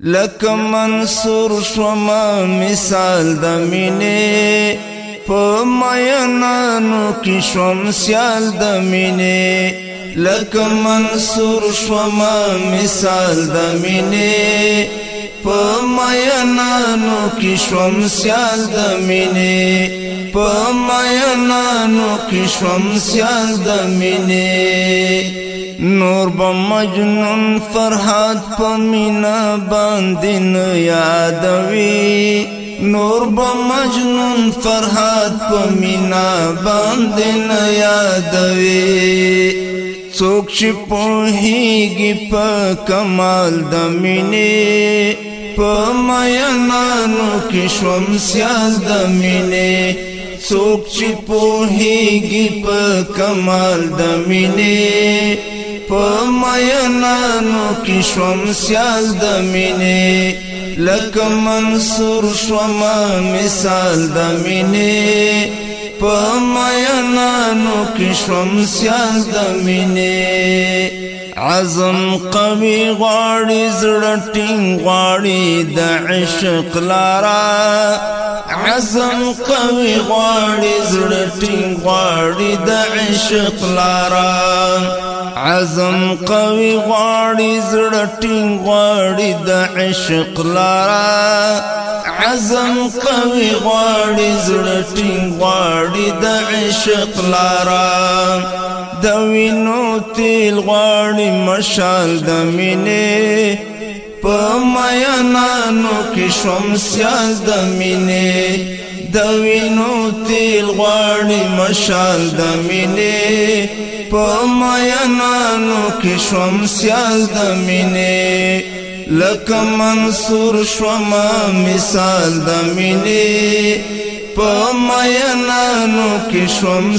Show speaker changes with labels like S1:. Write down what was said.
S1: لک منصور شما مثال د مینه په مینانو کې شوم سیال د مینه لک منصور شما مثال د مینه په مینانو کې شوم سیال د مینه په مینانو کې شوم سیال د نور با مجنون فرحات پا مینا باندین یادوی. نور با مجنون فرحات پا مینا باندین یادوی. څوک چې پوهیږي په کمال د مینې په مینانو کې شوم سیال د مینې څوک چې پوهیږي په کمال د مینې په مینانو کې شوم سیال د مینې لکه منصور شوم مثال د مینې په مینانو کې شوم سیال د مینې عزم قوي غواړي زړه ټینګ غواړي د عشق لارا عزم قوي غواړي زړه ټینګ غواړي د عشق لارا عزم قوي غواړي زړه ټینګ غواړي د عشق لارا عزم قوي غواړي زړه ټینګ غواړي د عشق لارا. د وینو تیل غواړي مشال د مینې په میانانو کې شوم د مینې د وینو تیل غواړي مشال د مینې په میانانو کې شوم د مینې لک منصور شما مثال د مینې په میانانو کې شوم